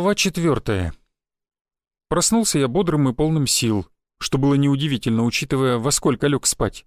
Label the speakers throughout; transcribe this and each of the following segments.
Speaker 1: Глава четвертая. Проснулся я бодрым и полным сил, что было неудивительно, учитывая, во сколько лег спать.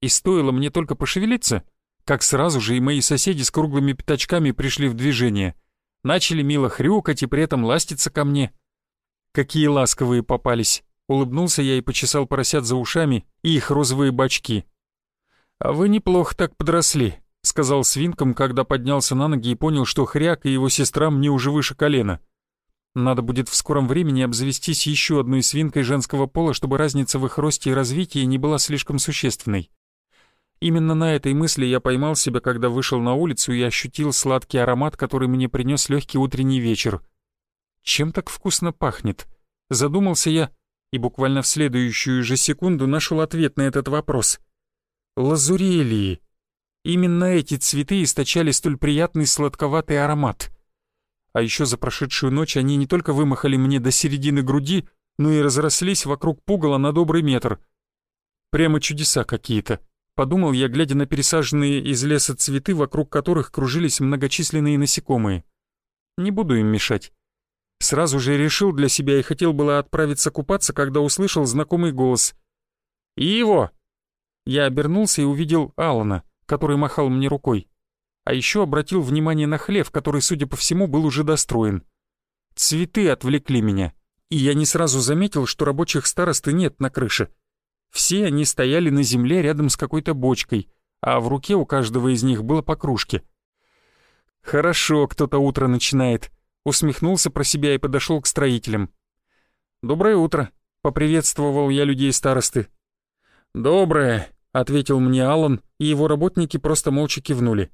Speaker 1: И стоило мне только пошевелиться, как сразу же и мои соседи с круглыми пятачками пришли в движение. Начали мило хрюкать и при этом ластиться ко мне. Какие ласковые попались. Улыбнулся я и почесал поросят за ушами и их розовые бачки. «А вы неплохо так подросли», — сказал свинкам, когда поднялся на ноги и понял, что хряк и его сестра мне уже выше колена. Надо будет в скором времени обзавестись еще одной свинкой женского пола, чтобы разница в их росте и развитии не была слишком существенной. Именно на этой мысли я поймал себя, когда вышел на улицу и ощутил сладкий аромат, который мне принес легкий утренний вечер. Чем так вкусно пахнет? Задумался я и буквально в следующую же секунду нашел ответ на этот вопрос. Лазурелии. Именно эти цветы источали столь приятный сладковатый аромат. А еще за прошедшую ночь они не только вымахали мне до середины груди, но и разрослись вокруг пугала на добрый метр. Прямо чудеса какие-то. Подумал я, глядя на пересаженные из леса цветы, вокруг которых кружились многочисленные насекомые. Не буду им мешать. Сразу же решил для себя и хотел было отправиться купаться, когда услышал знакомый голос. «Иво!» Я обернулся и увидел Алана который махал мне рукой. А еще обратил внимание на хлев, который, судя по всему, был уже достроен. Цветы отвлекли меня, и я не сразу заметил, что рабочих старосты нет на крыше. Все они стояли на земле рядом с какой-то бочкой, а в руке у каждого из них было по кружке. «Хорошо, кто-то утро начинает», — усмехнулся про себя и подошел к строителям. «Доброе утро», — поприветствовал я людей старосты. «Доброе», — ответил мне Аллан, и его работники просто молча кивнули.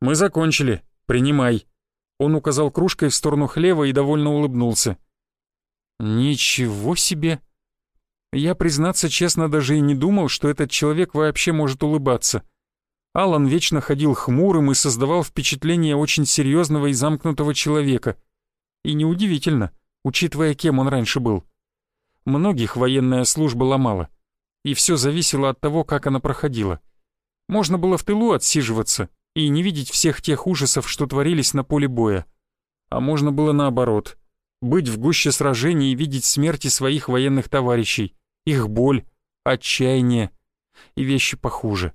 Speaker 1: «Мы закончили. Принимай». Он указал кружкой в сторону хлева и довольно улыбнулся. «Ничего себе!» Я, признаться честно, даже и не думал, что этот человек вообще может улыбаться. Алан вечно ходил хмурым и создавал впечатление очень серьезного и замкнутого человека. И неудивительно, учитывая, кем он раньше был. Многих военная служба ломала и все зависело от того, как она проходила. Можно было в тылу отсиживаться и не видеть всех тех ужасов, что творились на поле боя. А можно было наоборот, быть в гуще сражений и видеть смерти своих военных товарищей, их боль, отчаяние и вещи похуже.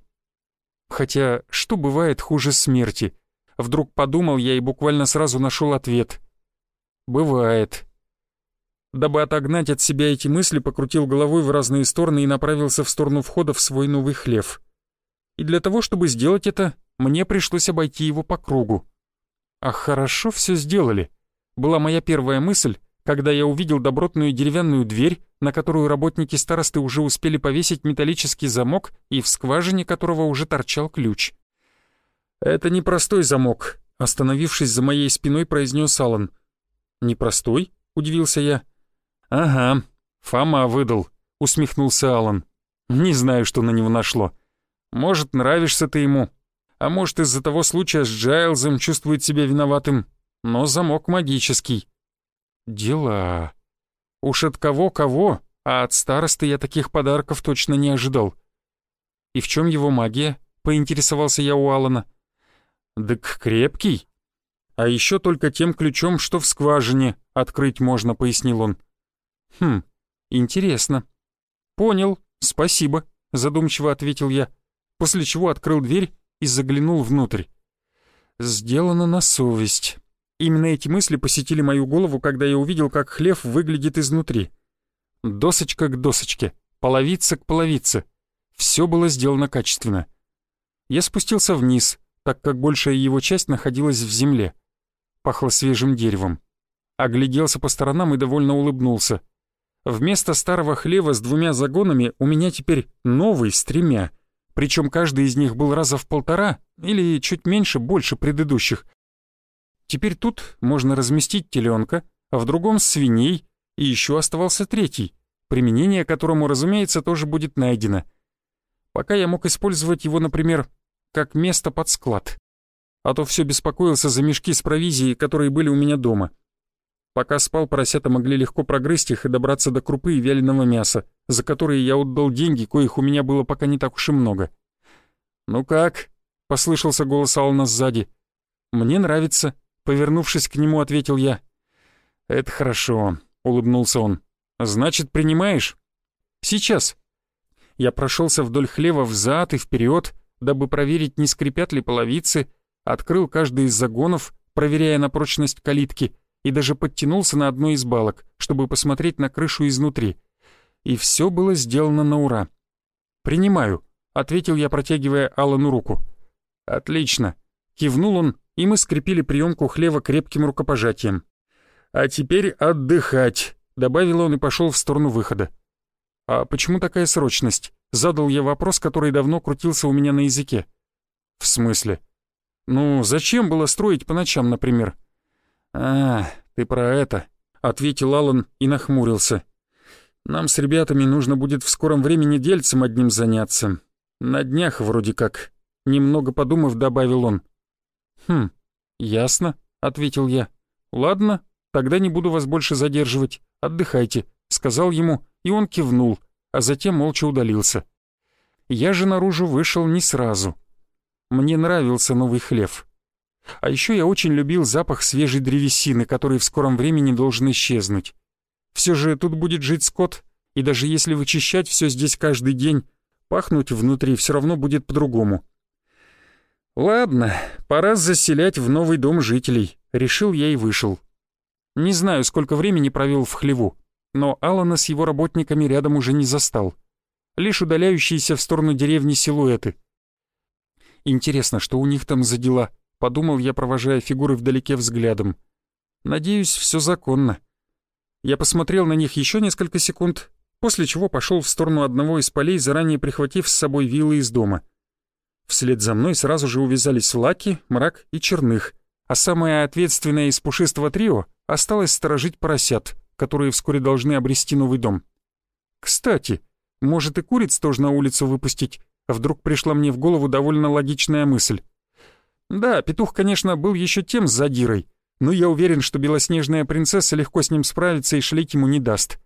Speaker 1: Хотя, что бывает хуже смерти? Вдруг подумал я и буквально сразу нашел ответ. Бывает. Дабы отогнать от себя эти мысли, покрутил головой в разные стороны и направился в сторону входа в свой новый хлев. И для того, чтобы сделать это, мне пришлось обойти его по кругу. Ах, хорошо все сделали. Была моя первая мысль, когда я увидел добротную деревянную дверь, на которую работники старосты уже успели повесить металлический замок и в скважине которого уже торчал ключ. «Это непростой замок», — остановившись за моей спиной, произнес Алан. «Непростой?» — удивился я. «Ага, Фома выдал», — усмехнулся Алан. «Не знаю, что на него нашло. Может, нравишься ты ему, а может, из-за того случая с Джайлзом чувствует себя виноватым, но замок магический». «Дела. Уж от кого-кого, а от старосты я таких подарков точно не ожидал». «И в чем его магия?» — поинтересовался я у Алана. «Дык крепкий. А еще только тем ключом, что в скважине открыть можно», — пояснил он. «Хм, интересно». «Понял, спасибо», — задумчиво ответил я, после чего открыл дверь и заглянул внутрь. «Сделано на совесть». Именно эти мысли посетили мою голову, когда я увидел, как хлев выглядит изнутри. Досочка к досочке, половица к половице. Все было сделано качественно. Я спустился вниз, так как большая его часть находилась в земле. Пахло свежим деревом. Огляделся по сторонам и довольно улыбнулся. Вместо старого хлева с двумя загонами у меня теперь новый с тремя. Причем каждый из них был раза в полтора или чуть меньше, больше предыдущих. Теперь тут можно разместить теленка, а в другом свиней, и еще оставался третий, применение которому, разумеется, тоже будет найдено. Пока я мог использовать его, например, как место под склад. А то все беспокоился за мешки с провизией, которые были у меня дома. Пока спал, поросята могли легко прогрызть их и добраться до крупы и вяленого мяса, за которые я отдал деньги, коих у меня было пока не так уж и много. «Ну как?» — послышался голос Алана сзади. «Мне нравится», — повернувшись к нему, ответил я. «Это хорошо», — улыбнулся он. «Значит, принимаешь?» «Сейчас». Я прошелся вдоль хлева взад и вперед, дабы проверить, не скрипят ли половицы, открыл каждый из загонов, проверяя на прочность калитки, и даже подтянулся на одной из балок, чтобы посмотреть на крышу изнутри. И все было сделано на ура. «Принимаю», — ответил я, протягивая Аллану руку. «Отлично», — кивнул он, и мы скрепили приемку хлева крепким рукопожатием. «А теперь отдыхать», — добавил он и пошел в сторону выхода. «А почему такая срочность?» — задал я вопрос, который давно крутился у меня на языке. «В смысле?» «Ну, зачем было строить по ночам, например?» «А, ты про это», — ответил Алан и нахмурился. «Нам с ребятами нужно будет в скором времени дельцем одним заняться. На днях вроде как». Немного подумав, добавил он. «Хм, ясно», — ответил я. «Ладно, тогда не буду вас больше задерживать. Отдыхайте», — сказал ему, и он кивнул, а затем молча удалился. Я же наружу вышел не сразу. Мне нравился новый хлев. А еще я очень любил запах свежей древесины, который в скором времени должен исчезнуть. Все же тут будет жить скот, и даже если вычищать все здесь каждый день, пахнуть внутри все равно будет по-другому. «Ладно, пора заселять в новый дом жителей», — решил я и вышел. Не знаю, сколько времени провел в хлеву, но Алана с его работниками рядом уже не застал. Лишь удаляющиеся в сторону деревни силуэты. Интересно, что у них там за дела, подумал я, провожая фигуры вдалеке взглядом. Надеюсь, все законно. Я посмотрел на них еще несколько секунд, после чего пошел в сторону одного из полей, заранее прихватив с собой вилы из дома — Вслед за мной сразу же увязались Лаки, Мрак и Черных, а самое ответственное из пушистого трио осталось сторожить поросят, которые вскоре должны обрести новый дом. Кстати, может и куриц тоже на улицу выпустить? Вдруг пришла мне в голову довольно логичная мысль. Да, петух, конечно, был еще тем задирой, но я уверен, что белоснежная принцесса легко с ним справится и шлейк ему не даст.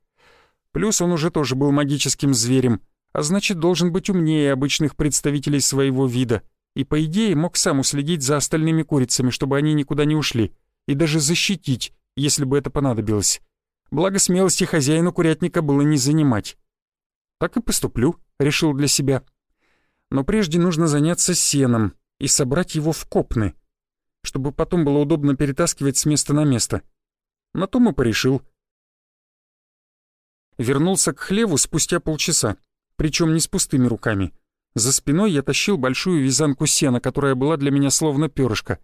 Speaker 1: Плюс он уже тоже был магическим зверем, а значит, должен быть умнее обычных представителей своего вида, и, по идее, мог сам уследить за остальными курицами, чтобы они никуда не ушли, и даже защитить, если бы это понадобилось. Благо смелости хозяину курятника было не занимать. «Так и поступлю», — решил для себя. «Но прежде нужно заняться сеном и собрать его в копны, чтобы потом было удобно перетаскивать с места на место. На то мы порешил». Вернулся к хлеву спустя полчаса причем не с пустыми руками. За спиной я тащил большую вязанку сена, которая была для меня словно перышко.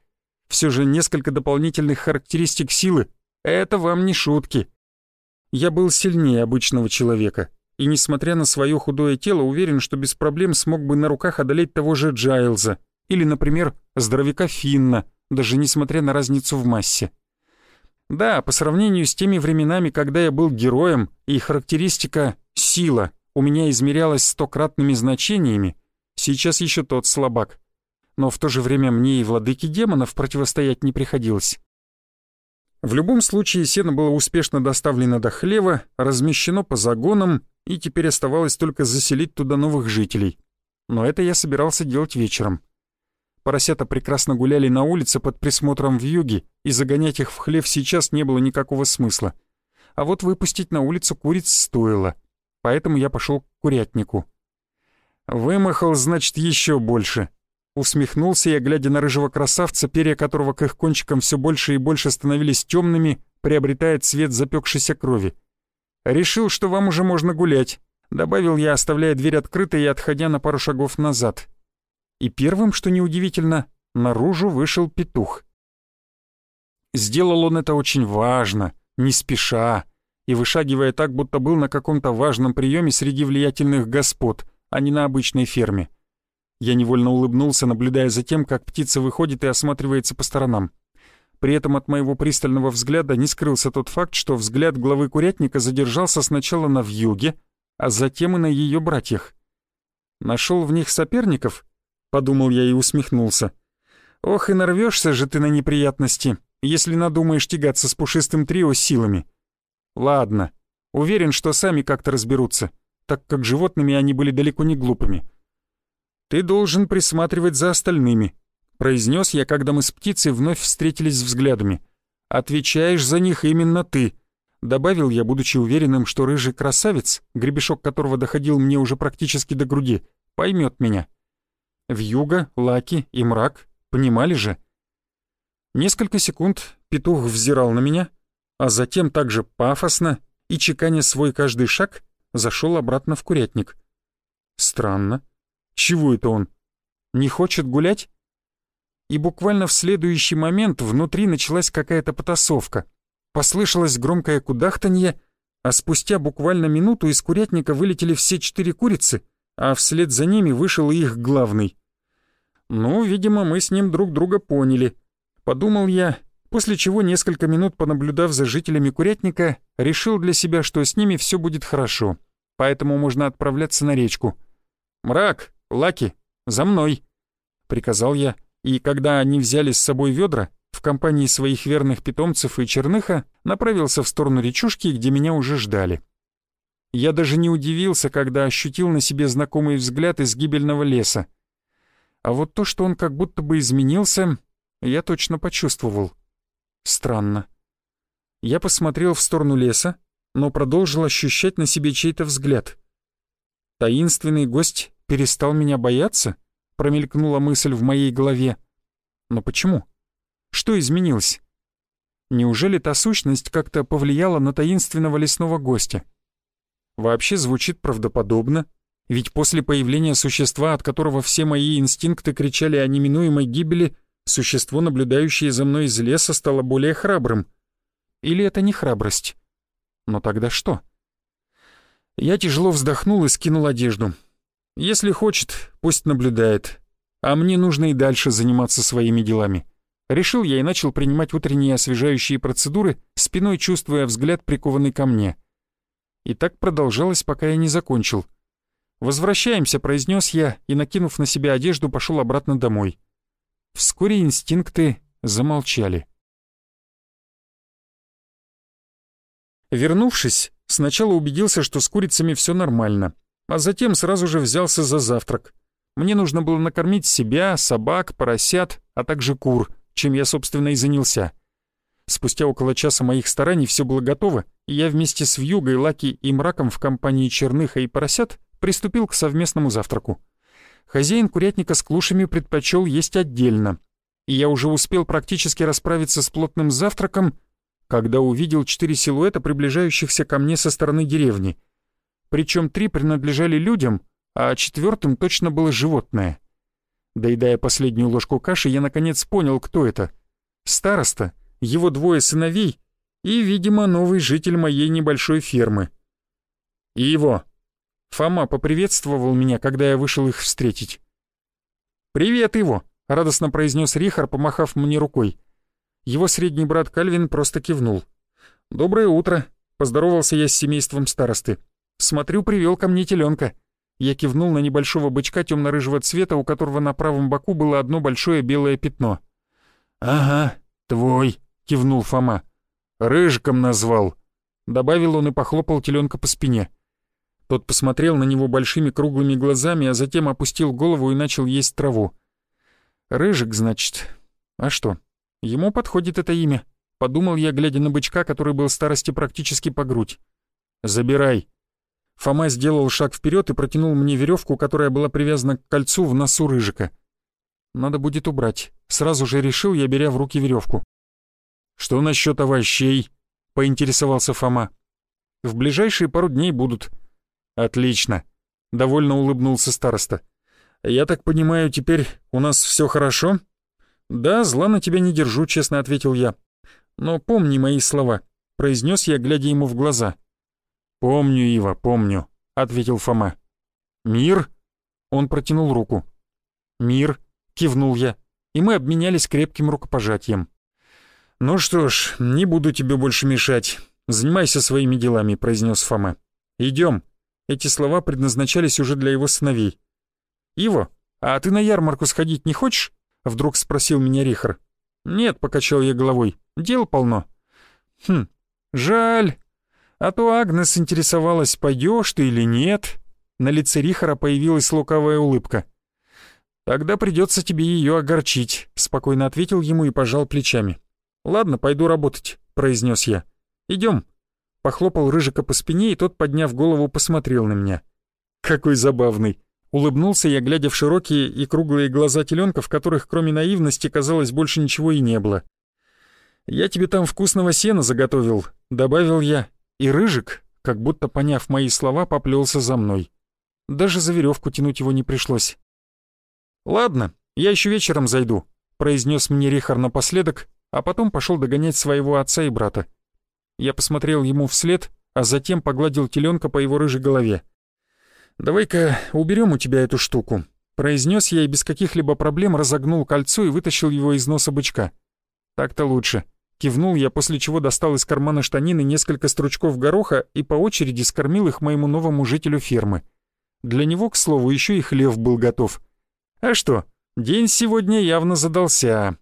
Speaker 1: Все же несколько дополнительных характеристик силы — это вам не шутки. Я был сильнее обычного человека, и, несмотря на свое худое тело, уверен, что без проблем смог бы на руках одолеть того же Джайлза или, например, здоровяка Финна, даже несмотря на разницу в массе. Да, по сравнению с теми временами, когда я был героем, и характеристика «сила» у меня измерялось стократными значениями, сейчас еще тот слабак. Но в то же время мне и владыке демонов противостоять не приходилось. В любом случае сено было успешно доставлено до хлева, размещено по загонам, и теперь оставалось только заселить туда новых жителей. Но это я собирался делать вечером. Поросята прекрасно гуляли на улице под присмотром вьюги, и загонять их в хлев сейчас не было никакого смысла. А вот выпустить на улицу куриц стоило — поэтому я пошел к курятнику. «Вымахал, значит, еще больше». Усмехнулся я, глядя на рыжего красавца, перья которого к их кончикам все больше и больше становились темными, приобретая цвет запекшейся крови. «Решил, что вам уже можно гулять», — добавил я, оставляя дверь открытой и отходя на пару шагов назад. И первым, что неудивительно, наружу вышел петух. Сделал он это очень важно, не спеша, и вышагивая так, будто был на каком-то важном приеме среди влиятельных господ, а не на обычной ферме. Я невольно улыбнулся, наблюдая за тем, как птица выходит и осматривается по сторонам. При этом от моего пристального взгляда не скрылся тот факт, что взгляд главы курятника задержался сначала на вьюге, а затем и на ее братьях. «Нашел в них соперников?» — подумал я и усмехнулся. «Ох, и нарвешься же ты на неприятности, если надумаешь тягаться с пушистым трио силами». Ладно, уверен, что сами как-то разберутся, так как животными они были далеко не глупыми. Ты должен присматривать за остальными, произнес я, когда мы с птицей вновь встретились взглядами. Отвечаешь за них именно ты. Добавил я, будучи уверенным, что рыжий красавец, гребешок которого доходил мне уже практически до груди, поймет меня. Вьюга, Лаки и Мрак понимали же. Несколько секунд петух взирал на меня, а затем также пафосно и чеканя свой каждый шаг, зашел обратно в курятник. Странно. Чего это он? Не хочет гулять? И буквально в следующий момент внутри началась какая-то потасовка — Послышалось громкое кудахтанье, а спустя буквально минуту из курятника вылетели все четыре курицы, а вслед за ними вышел их главный. Ну, видимо, мы с ним друг друга поняли. Подумал я, после чего, несколько минут понаблюдав за жителями курятника, решил для себя, что с ними все будет хорошо, поэтому можно отправляться на речку. «Мрак, Лаки, за мной!» — приказал я, и когда они взяли с собой ведра, в компании своих верных питомцев и черныха направился в сторону речушки, где меня уже ждали. Я даже не удивился, когда ощутил на себе знакомый взгляд из гибельного леса. А вот то, что он как будто бы изменился, я точно почувствовал. Странно. Я посмотрел в сторону леса, но продолжил ощущать на себе чей-то взгляд. Таинственный гость перестал меня бояться? Промелькнула мысль в моей голове. Но почему? Что изменилось? Неужели та сущность как-то повлияла на таинственного лесного гостя? Вообще звучит правдоподобно, ведь после появления существа, от которого все мои инстинкты кричали о неминуемой гибели, существо, наблюдающее за мной из леса, стало более храбрым. Или это не храбрость? Но тогда что? Я тяжело вздохнул и скинул одежду. Если хочет, пусть наблюдает. А мне нужно и дальше заниматься своими делами. Решил я и начал принимать утренние освежающие процедуры, спиной чувствуя взгляд, прикованный ко мне. И так продолжалось, пока я не закончил. «Возвращаемся», — произнес я, и, накинув на себя одежду, пошел обратно домой. Вскоре инстинкты замолчали. Вернувшись, сначала убедился, что с курицами все нормально, а затем сразу же взялся за завтрак. Мне нужно было накормить себя, собак, поросят, а также кур — чем я, собственно, и занялся. Спустя около часа моих стараний все было готово, я вместе с Вьюгой, Лаки и Мраком в компании Черныха и Поросят приступил к совместному завтраку. Хозяин курятника с клушами предпочел есть отдельно, и я уже успел практически расправиться с плотным завтраком, когда увидел четыре силуэта, приближающихся ко мне со стороны деревни. Причем три принадлежали людям, а четвертым точно было животное. Доедая последнюю ложку каши, я наконец понял, кто это. Староста, его двое сыновей и, видимо, новый житель моей небольшой фермы. И его. Фома поприветствовал меня, когда я вышел их встретить. «Привет, его!» — радостно произнес Рихар, помахав мне рукой. Его средний брат Кальвин просто кивнул. «Доброе утро!» — поздоровался я с семейством старосты. «Смотрю, привел ко мне теленка. Я кивнул на небольшого бычка темно-рыжего цвета, у которого на правом боку было одно большое белое пятно. «Ага, твой», — кивнул Фома. «Рыжиком назвал», — добавил он и похлопал теленка по спине. Тот посмотрел на него большими круглыми глазами, а затем опустил голову и начал есть траву. «Рыжик, значит. А что, ему подходит это имя?» — подумал я, глядя на бычка, который был старости практически по грудь. «Забирай», Фома сделал шаг вперед и протянул мне веревку, которая была привязана к кольцу в носу рыжика. Надо будет убрать. Сразу же решил я, беря в руки веревку. «Что насчет овощей?» — поинтересовался Фома. «В ближайшие пару дней будут». «Отлично», — довольно улыбнулся староста. «Я так понимаю, теперь у нас все хорошо?» «Да, зла на тебя не держу», — честно ответил я. «Но помни мои слова», — произнес я, глядя ему в глаза. «Помню, Ива, помню», — ответил Фома. «Мир?» — он протянул руку. «Мир», — кивнул я, и мы обменялись крепким рукопожатием. «Ну что ж, не буду тебе больше мешать. Занимайся своими делами», — произнес Фома. «Идем». Эти слова предназначались уже для его сыновей. «Иво, а ты на ярмарку сходить не хочешь?» — вдруг спросил меня Рихар. «Нет», — покачал я головой, — «дел полно». «Хм, жаль», а то Агнес интересовалась, пойдешь ты или нет. На лице Рихара появилась лукавая улыбка. «Тогда придется тебе ее огорчить», — спокойно ответил ему и пожал плечами. «Ладно, пойду работать», — произнес я. «Идем». Похлопал Рыжика по спине, и тот, подняв голову, посмотрел на меня. «Какой забавный!» Улыбнулся я, глядя в широкие и круглые глаза теленка, в которых кроме наивности, казалось, больше ничего и не было. «Я тебе там вкусного сена заготовил», — добавил я, и Рыжик, как будто поняв мои слова, поплелся за мной. Даже за веревку тянуть его не пришлось. «Ладно, я еще вечером зайду», — произнес мне Рихар напоследок, а потом пошел догонять своего отца и брата. Я посмотрел ему вслед, а затем погладил теленка по его рыжей голове. «Давай-ка уберем у тебя эту штуку», — произнес я и без каких-либо проблем разогнул кольцо и вытащил его из носа бычка. «Так-то лучше». Кивнул я, после чего достал из кармана штанины несколько стручков гороха и по очереди скормил их моему новому жителю фермы. Для него, к слову, еще и хлев был готов. А что, день сегодня явно задался.